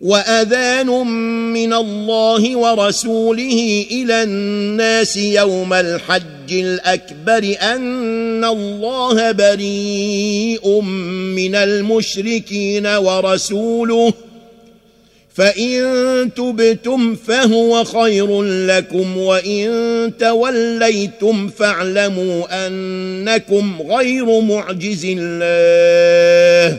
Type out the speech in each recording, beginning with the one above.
وأذان من الله ورسوله إلى الناس يوم الحج الأكبر أن الله بريء من المشركين ورسوله فإن تبتم فهو خير لكم وإن توليتم فاعلموا أنكم غير معجز الله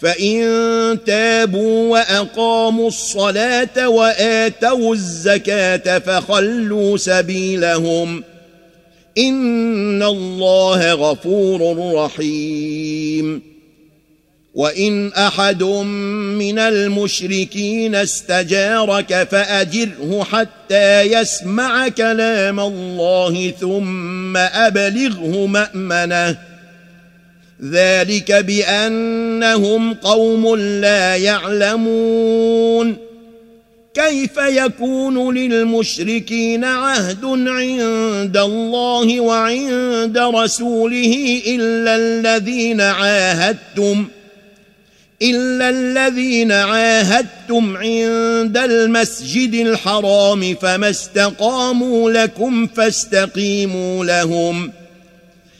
فان تابوا واقاموا الصلاه واتوا الزكاه فخلوا سبيلهم ان الله غفور رحيم. وان احد من المشركين استجارك فاجره حتى يسمع كلام الله ثم ابلغه مامنه ذلك بأنهم قوم لا يعلمون. كيف يكون للمشركين عهد عند الله وعند رسوله إلا الذين عاهدتم؟ إلا الذين عاهدتم عند المسجد الحرام فما استقاموا لكم فاستقيموا لهم.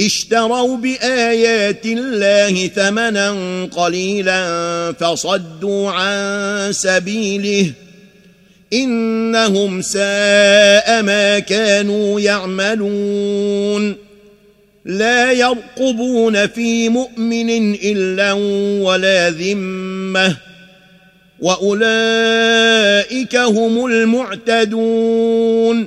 اشتروا بآيات الله ثمنا قليلا فصدوا عن سبيله إنهم ساء ما كانوا يعملون لا يرقبون في مؤمن إلا ولا ذمة وأولئك هم المعتدون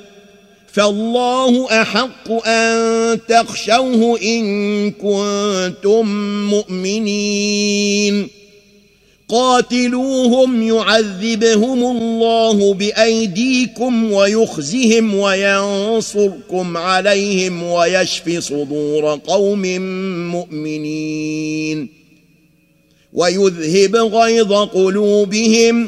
فالله أحق أن تخشوه إن كنتم مؤمنين. قاتلوهم يعذبهم الله بأيديكم ويخزهم وينصركم عليهم ويشف صدور قوم مؤمنين. ويذهب غيظ قلوبهم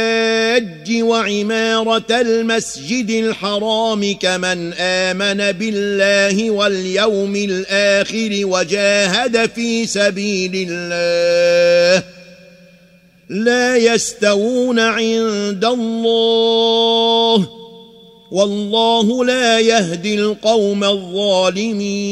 وعمارة المسجد الحرام كمن آمن بالله واليوم الآخر وجاهد في سبيل الله لا يستوون عند الله والله لا يهدي القوم الظالمين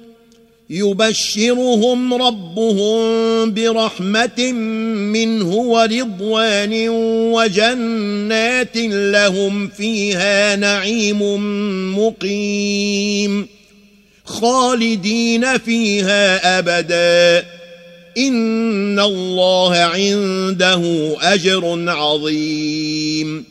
يبشرهم ربهم برحمة منه ورضوان وجنات لهم فيها نعيم مقيم خالدين فيها أبدا. إن الله عنده أجر عظيم.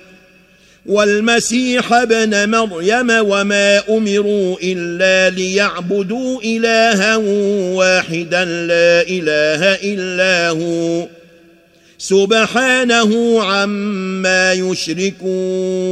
والمسيح ابن مريم وما أمروا إلا ليعبدوا إلها واحدا لا إله إلا هو. سبحانه عما يشركون.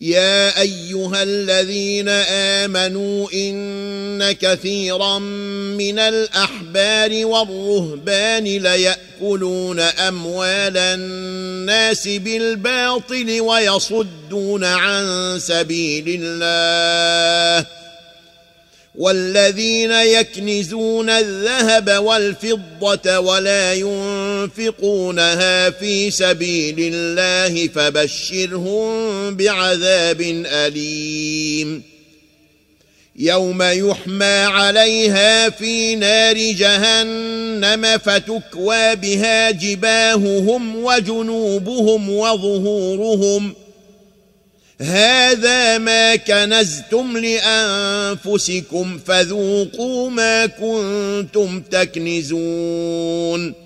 يا أيها الذين آمنوا إن كثيرا من الأحبار والرهبان ليأكلون أموال الناس بالباطل ويصدون عن سبيل الله والذين يكنزون الذهب والفضة ولا ينفقونها في سبيل الله فبشرهم بعذاب أليم. يوم يحمى عليها في نار جهنم فتكوى بها جباههم وجنوبهم وظهورهم ۖ. هذا ما كنزتم لأنفسكم فذوقوا ما كنتم تكنزون.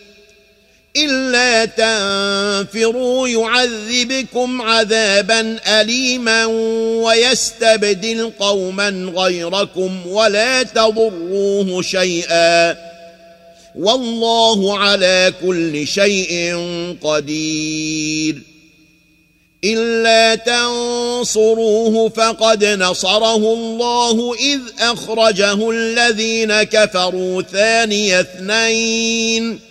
إلا تنفروا يعذبكم عذابا أليما ويستبدل قوما غيركم ولا تضروه شيئا والله على كل شيء قدير إلا تنصروه فقد نصره الله إذ أخرجه الذين كفروا ثاني اثنين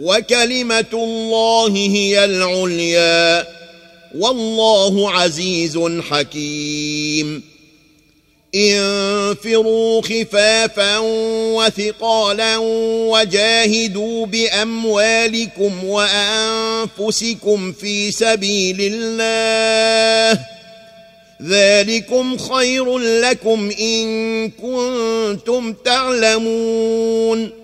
وكلمة الله هي العليا. والله عزيز حكيم. انفروا خفافا وثقالا وجاهدوا بأموالكم وأنفسكم في سبيل الله. ذلكم خير لكم إن كنتم تعلمون.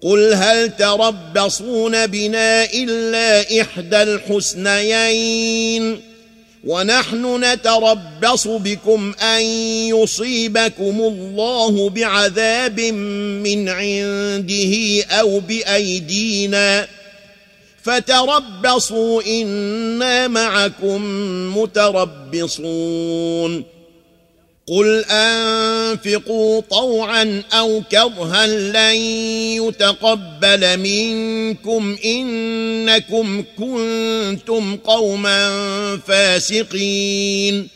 قل هل تربصون بنا إلا إحدى الحسنيين ونحن نتربص بكم أن يصيبكم الله بعذاب من عنده أو بأيدينا فتربصوا إنا معكم متربصون قل انفقوا طوعا أو كرها لن يتقبل منكم انكم كنتم قوما فاسقين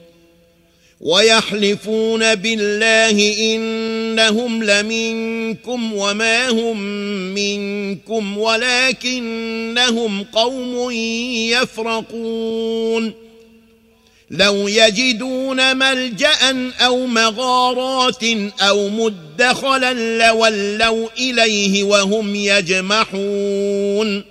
ويحلفون بالله إنهم لمنكم وما هم منكم ولكنهم قوم يفرقون لو يجدون ملجأ أو مغارات أو مدخلا لولوا إليه وهم يجمحون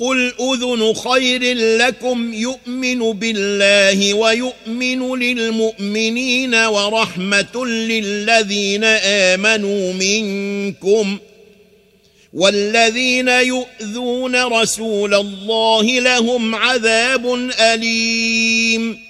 قل اذن خير لكم يؤمن بالله ويؤمن للمؤمنين ورحمه للذين امنوا منكم والذين يؤذون رسول الله لهم عذاب اليم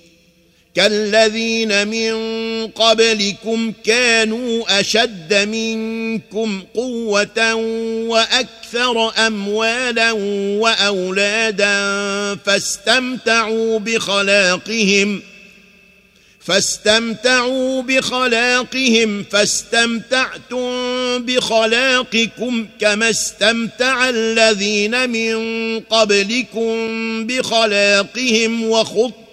كالذين من قبلكم كانوا أشد منكم قوة وأكثر أموالا وأولادا فاستمتعوا بخلاقهم فاستمتعوا بخلاقهم فاستمتعتم بخلاقكم كما استمتع الذين من قبلكم بخلاقهم وخضتم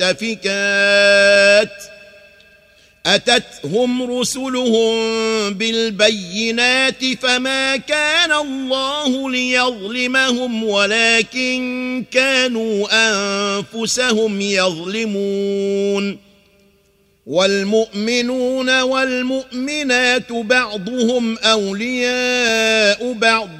المؤتفكات أتتهم رسلهم بالبينات فما كان الله ليظلمهم ولكن كانوا أنفسهم يظلمون والمؤمنون والمؤمنات بعضهم أولياء بعض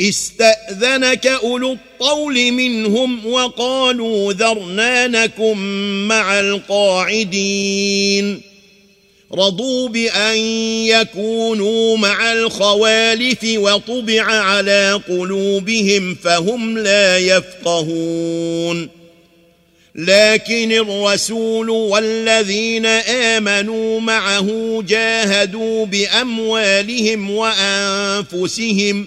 استأذنك أولو الطول منهم وقالوا ذرنانكم مع القاعدين. رضوا بأن يكونوا مع الخوالف وطبع على قلوبهم فهم لا يفقهون. لكن الرسول والذين آمنوا معه جاهدوا بأموالهم وأنفسهم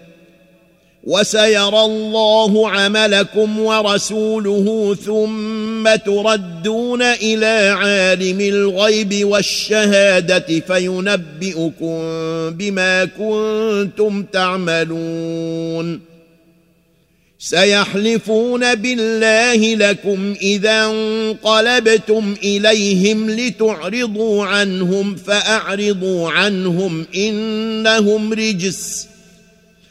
وسيرى الله عملكم ورسوله ثم تردون إلى عالم الغيب والشهادة فينبئكم بما كنتم تعملون. سيحلفون بالله لكم إذا انقلبتم إليهم لتعرضوا عنهم فأعرضوا عنهم إنهم رجس.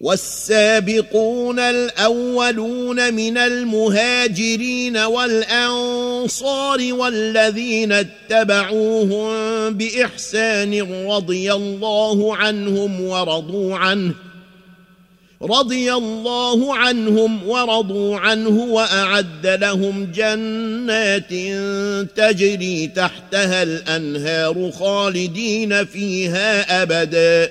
والسابقون الأولون من المهاجرين والأنصار والذين اتبعوهم بإحسان رضي الله عنهم ورضوا عنه رضي الله عنهم ورضوا عنه وأعد لهم جنات تجري تحتها الأنهار خالدين فيها ابدا.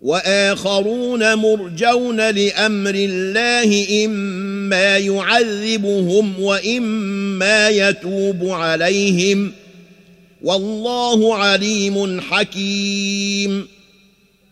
وآخرون مرجون لأمر الله إما يعذبهم وإما يتوب عليهم. والله عليم حكيم.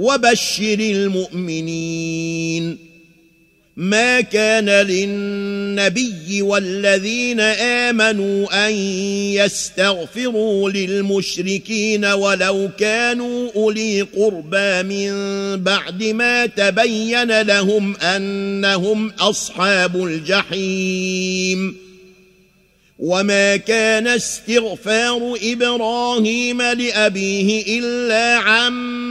وبشر المؤمنين. ما كان للنبي والذين آمنوا أن يستغفروا للمشركين ولو كانوا أولي قربى من بعد ما تبين لهم أنهم أصحاب الجحيم. وما كان استغفار إبراهيم لأبيه إلا عن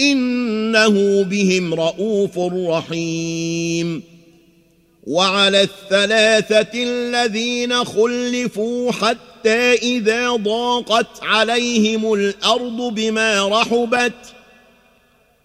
إنه بهم رءوف رحيم. وعلى الثلاثة الذين خلفوا حتى إذا ضاقت عليهم الأرض بما رحبت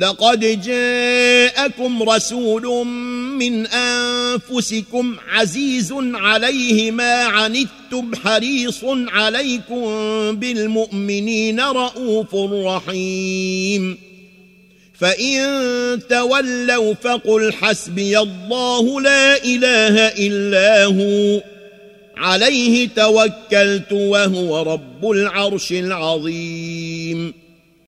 لقد جاءكم رسول من أنفسكم عزيز عليه ما عنتم حريص عليكم بالمؤمنين رءوف رحيم. فإن تولوا فقل حسبي الله لا إله إلا هو عليه توكلت وهو رب العرش العظيم.